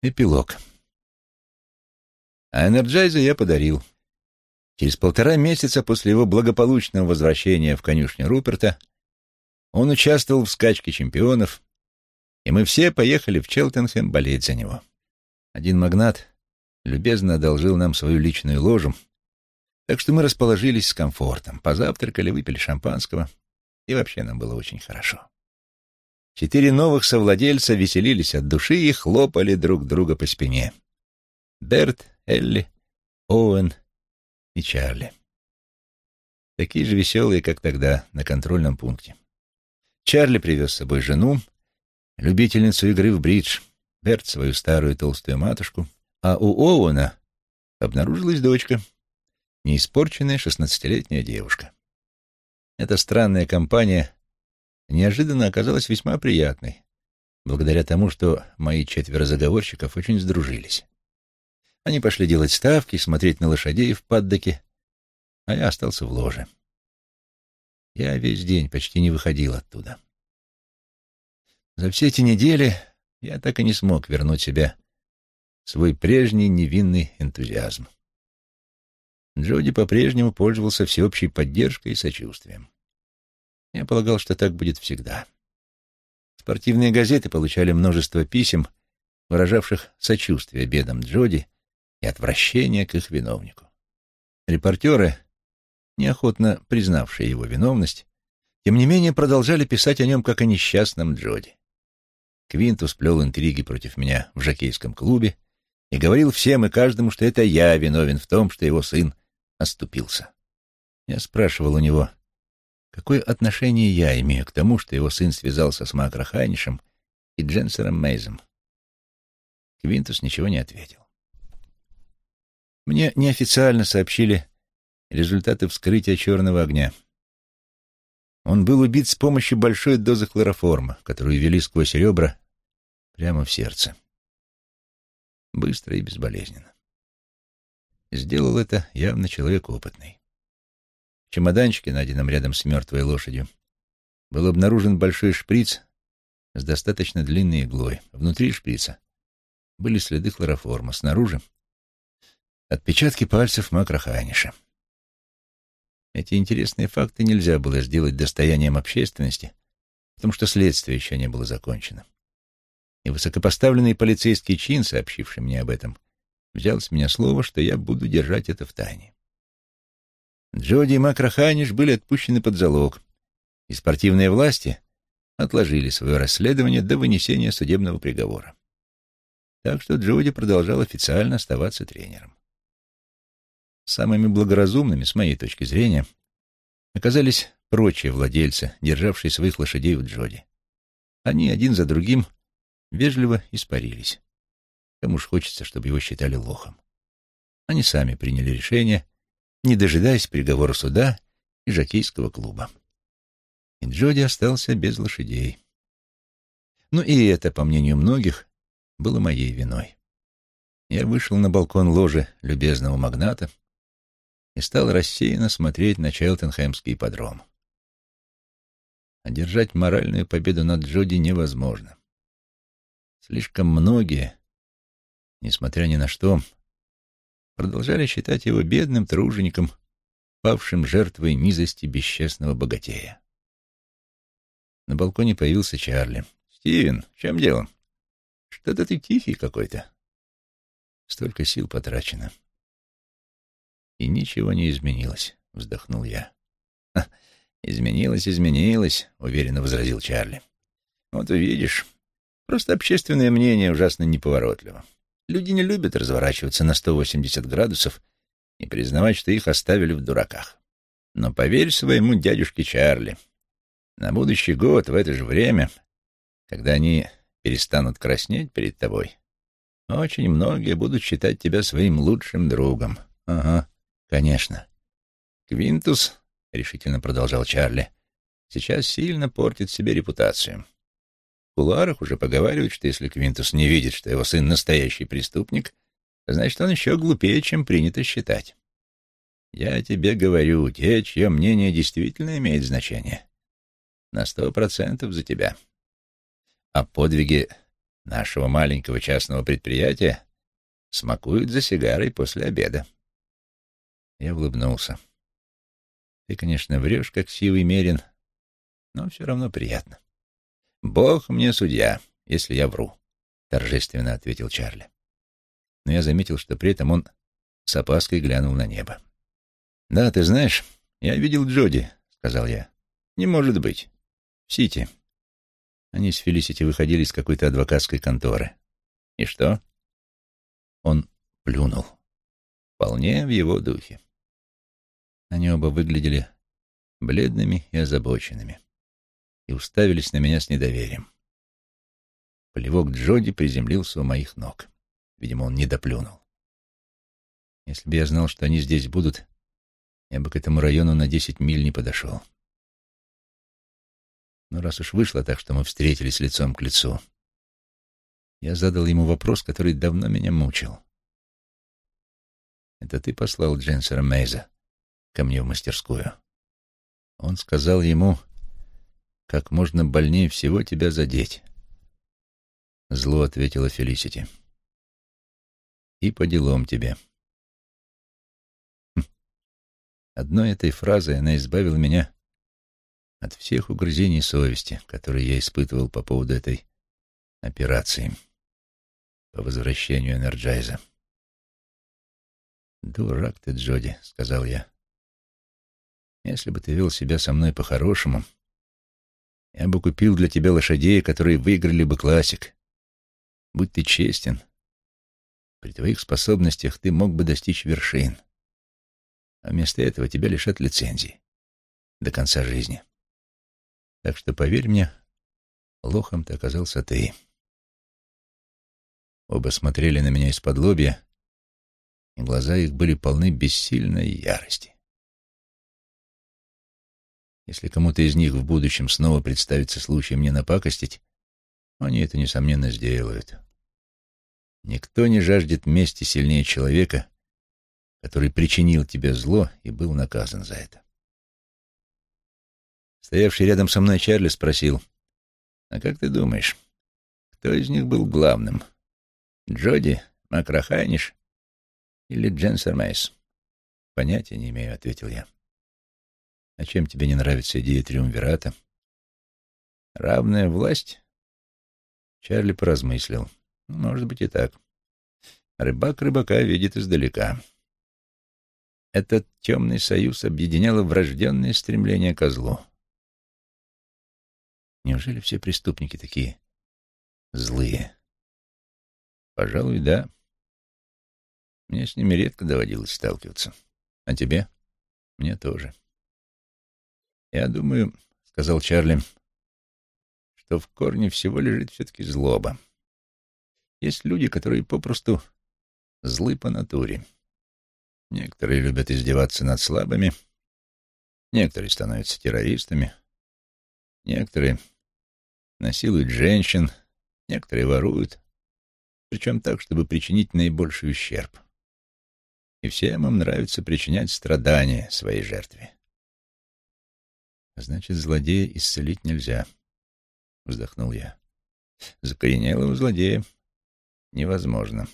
Эпилог. А Энерджайза я подарил. Через полтора месяца после его благополучного возвращения в конюшню Руперта он участвовал в скачке чемпионов, и мы все поехали в Челтенхэм болеть за него. Один магнат любезно одолжил нам свою личную ложу, так что мы расположились с комфортом, позавтракали, выпили шампанского, и вообще нам было очень хорошо. Четыре новых совладельца веселились от души и хлопали друг друга по спине. Берт, Элли, Оуэн и Чарли. Такие же веселые, как тогда, на контрольном пункте. Чарли привез с собой жену, любительницу игры в бридж, Берт свою старую толстую матушку, а у Оуэна обнаружилась дочка, неиспорченная шестнадцатилетняя девушка. Эта странная компания неожиданно оказалась весьма приятной, благодаря тому, что мои четверо заговорщиков очень сдружились. Они пошли делать ставки, смотреть на лошадей в паддоке, а я остался в ложе. Я весь день почти не выходил оттуда. За все эти недели я так и не смог вернуть себе свой прежний невинный энтузиазм. Джоди по-прежнему пользовался всеобщей поддержкой и сочувствием. Я полагал, что так будет всегда. Спортивные газеты получали множество писем, выражавших сочувствие бедам Джоди и отвращение к их виновнику. Репортеры, неохотно признавшие его виновность, тем не менее продолжали писать о нем как о несчастном Джоди. Квинтус плел интриги против меня в жокейском клубе и говорил всем и каждому, что это я виновен в том, что его сын оступился. Я спрашивал у него, Какое отношение я имею к тому, что его сын связался с Макрохайнишем и Дженсером Мейзом? Квинтус ничего не ответил. Мне неофициально сообщили результаты вскрытия черного огня. Он был убит с помощью большой дозы хлороформа, которую ввели сквозь ребра прямо в сердце. Быстро и безболезненно. Сделал это явно человек опытный. В чемоданчике, найденном рядом с мертвой лошадью, был обнаружен большой шприц с достаточно длинной иглой. Внутри шприца были следы хлороформа, снаружи — отпечатки пальцев Макрохайниша. Эти интересные факты нельзя было сделать достоянием общественности, потому что следствие еще не было закончено. И высокопоставленный полицейский чин, сообщивший мне об этом, взял с меня слово, что я буду держать это в тайне. Джоди и Макраханиш были отпущены под залог, и спортивные власти отложили свое расследование до вынесения судебного приговора. Так что Джоди продолжал официально оставаться тренером. Самыми благоразумными, с моей точки зрения, оказались прочие владельцы, державшие своих лошадей у Джоди. Они один за другим вежливо испарились. Кому ж хочется, чтобы его считали лохом. Они сами приняли решение не дожидаясь приговора суда и жокейского клуба. И Джоди остался без лошадей. Ну и это, по мнению многих, было моей виной. Я вышел на балкон ложи любезного магната и стал рассеянно смотреть на Челтенхэмский подром. Одержать моральную победу над Джоди невозможно. Слишком многие, несмотря ни на что, продолжали считать его бедным тружеником, павшим жертвой низости бесчестного богатея. На балконе появился Чарли. «Стивен, в чем дело? Что-то ты тихий какой-то». Столько сил потрачено. И ничего не изменилось, вздохнул я. «Изменилось, изменилось», — уверенно возразил Чарли. «Вот увидишь, просто общественное мнение ужасно неповоротливо. Люди не любят разворачиваться на 180 градусов и признавать, что их оставили в дураках. Но поверь своему дядюшке Чарли, на будущий год в это же время, когда они перестанут краснеть перед тобой, очень многие будут считать тебя своим лучшим другом. Ага, конечно. Квинтус, — решительно продолжал Чарли, — сейчас сильно портит себе репутацию кулуарах уже поговаривают, что если Квинтус не видит, что его сын настоящий преступник, значит, он еще глупее, чем принято считать. Я тебе говорю, те, чье мнение действительно имеет значение, на сто процентов за тебя. А подвиги нашего маленького частного предприятия смакуют за сигарой после обеда. Я улыбнулся. Ты, конечно, врешь, как сивый мерин, но все равно приятно. Бог мне судья, если я вру, — торжественно ответил Чарли. Но я заметил, что при этом он с опаской глянул на небо. «Да, ты знаешь, я видел Джоди», — сказал я. «Не может быть. В Сити». Они с Фелисити выходили из какой-то адвокатской конторы. «И что?» Он плюнул. Вполне в его духе. Они оба выглядели бледными и озабоченными и уставились на меня с недоверием. Полевок Джоди приземлился у моих ног. Видимо, он не доплюнул. Если бы я знал, что они здесь будут, я бы к этому району на десять миль не подошел. Но раз уж вышло так, что мы встретились лицом к лицу, я задал ему вопрос, который давно меня мучил. «Это ты послал Дженсера Мейза ко мне в мастерскую?» Он сказал ему, как можно больнее всего тебя задеть. Зло ответила Фелисити. И по делам тебе. Хм. Одной этой фразой она избавила меня от всех угрызений совести, которые я испытывал по поводу этой операции по возвращению Энерджайза. «Дурак ты, Джоди», — сказал я. «Если бы ты вел себя со мной по-хорошему, я бы купил для тебя лошадей, которые выиграли бы классик. Будь ты честен, при твоих способностях ты мог бы достичь вершин. А вместо этого тебя лишат лицензии до конца жизни. Так что, поверь мне, лохом ты оказался ты. Оба смотрели на меня из-под лобья, и глаза их были полны бессильной ярости. Если кому-то из них в будущем снова представится случай мне напакостить, они это, несомненно, сделают. Никто не жаждет мести сильнее человека, который причинил тебе зло и был наказан за это. Стоявший рядом со мной Чарли спросил, «А как ты думаешь, кто из них был главным? Джоди, Макрахайниш или Дженсер Мейс?» «Понятия не имею», — ответил я. «А чем тебе не нравится идея Триумвирата?» «Равная власть?» Чарли поразмыслил. «Может быть и так. Рыбак рыбака видит издалека». Этот темный союз объединяло врожденное стремление к злу. Неужели все преступники такие злые? Пожалуй, да. Мне с ними редко доводилось сталкиваться. А тебе? Мне тоже. Я думаю, — сказал Чарли, — что в корне всего лежит все-таки злоба. Есть люди, которые попросту злы по натуре. Некоторые любят издеваться над слабыми, некоторые становятся террористами, некоторые насилуют женщин, некоторые воруют, причем так, чтобы причинить наибольший ущерб. И всем им нравится причинять страдания своей жертве. Значит, злодея исцелить нельзя, — вздохнул я. Закоренелого злодея невозможно.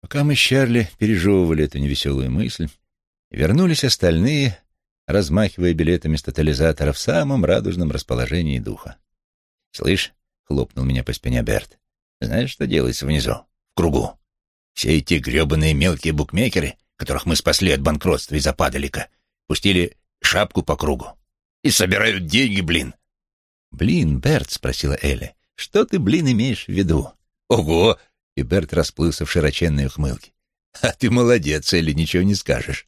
Пока мы с Чарли пережевывали эту невеселую мысль, вернулись остальные, размахивая билетами с тотализатора в самом радужном расположении духа. «Слышь», — хлопнул меня по спине Берт, — «знаешь, что делается внизу, в кругу? Все эти гребаные мелкие букмекеры, которых мы спасли от банкротства из-за падалика, пустили шапку по кругу. И собирают деньги, блин. «Блин, Берт», — спросила Элли, — «что ты, блин, имеешь в виду?» «Ого!» — и Берт расплылся в широченной ухмылке. «А ты молодец, Элли, ничего не скажешь.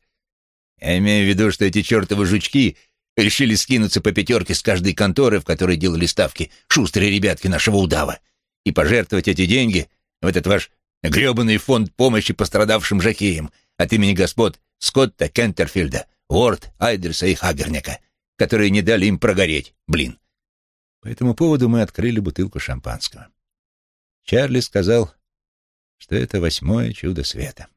Я имею в виду, что эти чертовы жучки решили скинуться по пятерке с каждой конторы, в которой делали ставки шустрые ребятки нашего удава, и пожертвовать эти деньги в этот ваш гребаный фонд помощи пострадавшим жакеям от имени господ Скотта Кентерфилда, Уорд, Айдерса и Хагерника, которые не дали им прогореть, блин. По этому поводу мы открыли бутылку шампанского. Чарли сказал, что это восьмое чудо света.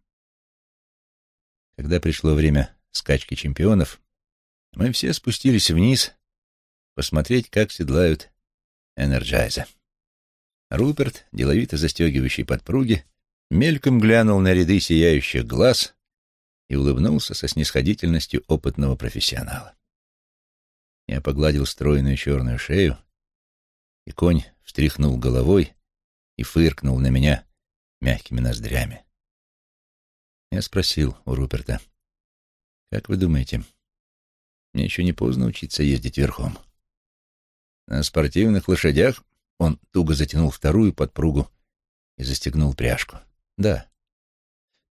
Когда пришло время скачки чемпионов, мы все спустились вниз посмотреть, как седлают Энерджайза. Руперт, деловито застегивающий подпруги, мельком глянул на ряды сияющих глаз и улыбнулся со снисходительностью опытного профессионала. Я погладил стройную черную шею, и конь встряхнул головой и фыркнул на меня мягкими ноздрями. Я спросил у Руперта, «Как вы думаете, мне еще не поздно учиться ездить верхом?» На спортивных лошадях он туго затянул вторую подпругу и застегнул пряжку. «Да».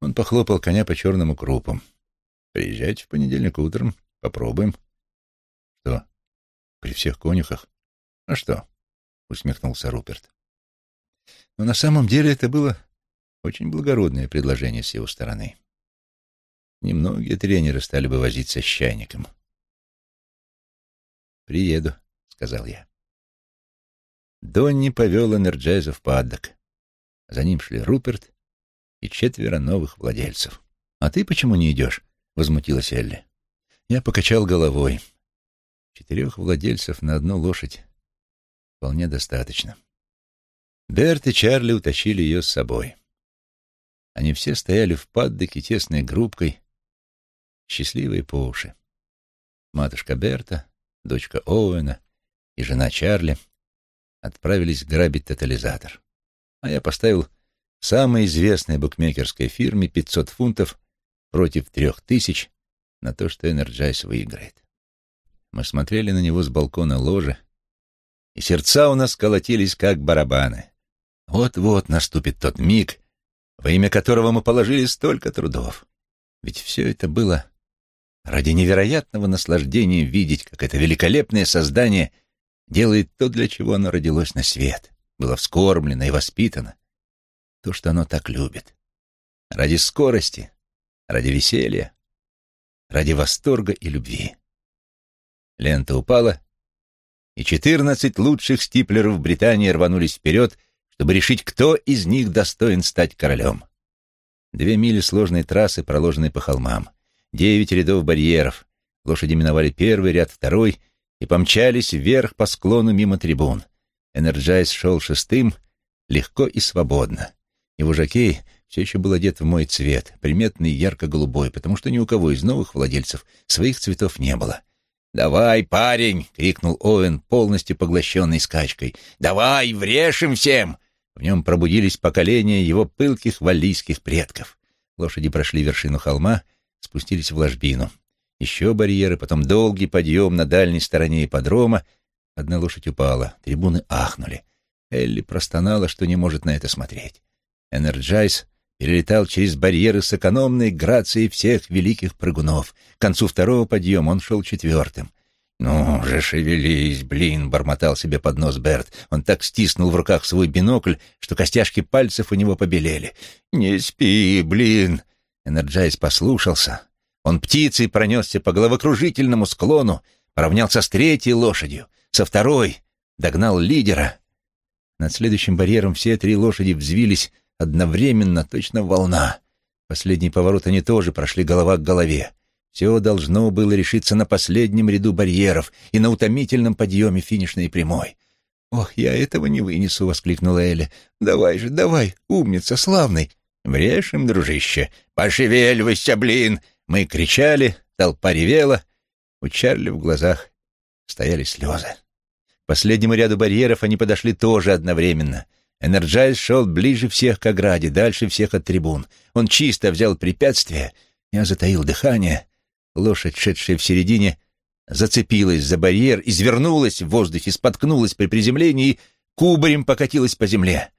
Он похлопал коня по черному крупу. «Приезжайте в понедельник утром, попробуем». «Что, при всех конюхах?» «А что?» — усмехнулся Руперт. Но на самом деле это было очень благородное предложение с его стороны. Немногие тренеры стали бы возиться с чайником. «Приеду», — сказал я. Донни повел Энерджайза в паддок. За ним шли Руперт и четверо новых владельцев. «А ты почему не идешь?» — возмутилась Элли. Я покачал головой. Четырех владельцев на одну лошадь вполне достаточно. Берт и Чарли утащили ее с собой. Они все стояли в паддоке тесной группкой, счастливые по уши. Матушка Берта, дочка Оуэна и жена Чарли — отправились грабить тотализатор. А я поставил самой известной букмекерской фирме 500 фунтов против трех тысяч на то, что Энерджайс выиграет. Мы смотрели на него с балкона ложи, и сердца у нас колотились, как барабаны. Вот-вот наступит тот миг, во имя которого мы положили столько трудов. Ведь все это было ради невероятного наслаждения видеть, как это великолепное создание — делает то, для чего оно родилось на свет, было вскормлено и воспитано, то, что оно так любит. Ради скорости, ради веселья, ради восторга и любви. Лента упала, и четырнадцать лучших стиплеров Британии рванулись вперед, чтобы решить, кто из них достоин стать королем. Две мили сложной трассы, проложенной по холмам, девять рядов барьеров. Лошади миновали первый ряд, второй — и помчались вверх по склону мимо трибун. Энерджайз шел шестым, легко и свободно. Его жокей все еще был одет в мой цвет, приметный ярко-голубой, потому что ни у кого из новых владельцев своих цветов не было. «Давай, парень!» — крикнул Оуэн, полностью поглощенный скачкой. «Давай, врежь им всем!» В нем пробудились поколения его пылких валлийских предков. Лошади прошли вершину холма, спустились в ложбину. Еще барьеры, потом долгий подъем на дальней стороне ипподрома. Одна лошадь упала, трибуны ахнули. Элли простонала, что не может на это смотреть. Энерджайз перелетал через барьеры с экономной грацией всех великих прыгунов. К концу второго подъема он шел четвертым. «Ну же, шевелись, блин!» — бормотал себе под нос Берт. Он так стиснул в руках свой бинокль, что костяшки пальцев у него побелели. «Не спи, блин!» Энерджайз послушался, он птицей пронесся по головокружительному склону, поравнялся с третьей лошадью, со второй, догнал лидера. Над следующим барьером все три лошади взвились одновременно, точно волна. Последний поворот они тоже прошли голова к голове. Все должно было решиться на последнем ряду барьеров и на утомительном подъеме финишной прямой. «Ох, я этого не вынесу!» — воскликнула Элли. «Давай же, давай, умница, славный!» «Врежь им, дружище! Пошевеливайся, блин!» Мы кричали, толпа ревела. У Чарли в глазах стояли слезы. К последнему ряду барьеров они подошли тоже одновременно. Энерджайз шел ближе всех к ограде, дальше всех от трибун. Он чисто взял препятствие. Я затаил дыхание. Лошадь, шедшая в середине, зацепилась за барьер, извернулась в воздухе, споткнулась при приземлении и кубарем покатилась по земле.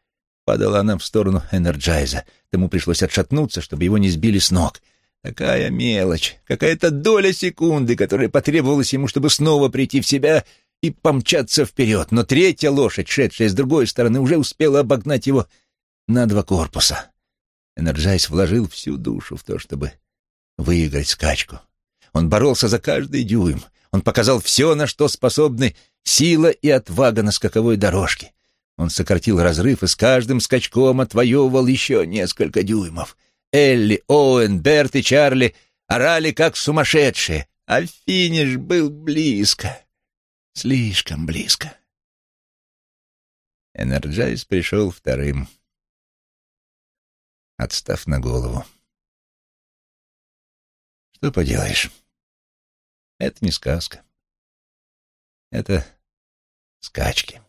Падала она в сторону Энерджайза. Тому пришлось отшатнуться, чтобы его не сбили с ног. Такая мелочь, какая-то доля секунды, которая потребовалась ему, чтобы снова прийти в себя и помчаться вперед. Но третья лошадь, шедшая с другой стороны, уже успела обогнать его на два корпуса. Энерджайз вложил всю душу в то, чтобы выиграть скачку. Он боролся за каждый дюйм. Он показал все, на что способны сила и отвага на скаковой дорожке. Он сократил разрыв и с каждым скачком отвоевывал еще несколько дюймов — Элли, Оуэн, Берт и Чарли орали как сумасшедшие, а финиш был близко, слишком близко. Энерджайз пришел вторым, отстав на голову. Что поделаешь? Это не сказка. Это скачки.